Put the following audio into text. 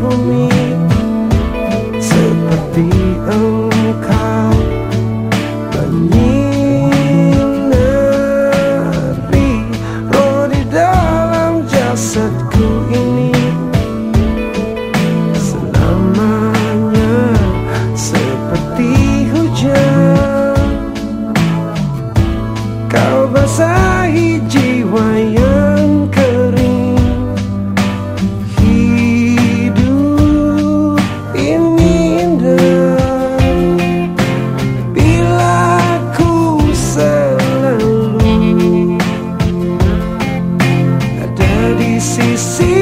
people me. see, see.